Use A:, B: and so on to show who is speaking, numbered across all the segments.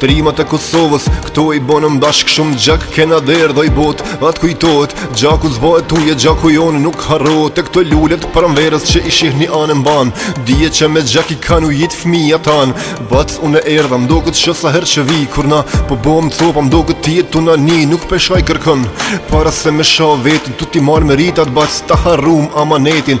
A: Trimat e Kosovës, këto i bonëm bashkë shumë gjak Kena derdh oj botë, a t'kujtohet Gjaku s'bohet ujë, gjaku jonë nuk harrohet Te këto lulet e pranverës që i shihni anembanë Dije që me gjak i kanë ujitë fmija tanë Bac unë erdha, m'doket që sa herë që vi Kur na po bomë copa, m'doket ti je tu na ni Nuk pe shaj kërkon, para se me sha veten Tu t'i marrë meritat, bac ta harrum amanetin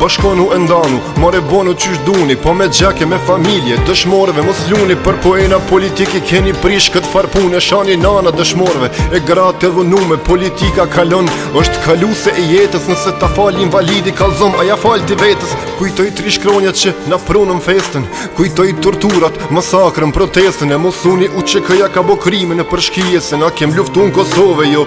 A: Bashkonu e ndanu, more bonu qysh duni Po me gjak e me familje dëshmorëve mos luni Për poena politikë keni prish këtë farë pune E shani nana dëshmorëve, e gratë e dhunume Politika kalon, është kaluse e jetës Nëse ta fal invalidi kallzom, a ja fal ti vetës Kujtoj tri shkronjat që na prunën festën Kujtoj torturat, masakrën, protestën E mos thuni UÇK-ja ka bo krime nëpër shkije Se na kem luftu në Kosovë, jo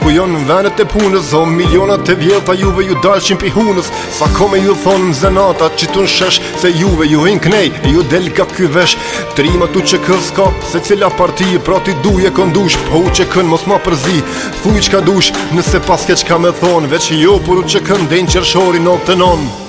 A: Ku janë venet e punës O milionat e vjedhta juve ju dalshin pi hunës Sa kom me ju thonë m'zë nata qëtu në shesh Se juve ju hinë knej e ju del ka ky vesh Trima t'UÇK-s ka secila parti Pra ti duje kon dush po UÇK-n mos ma përzi Thuj çka dush nëse paske çka me thonë Veç jo për UÇK-n den qershori nëntë nonë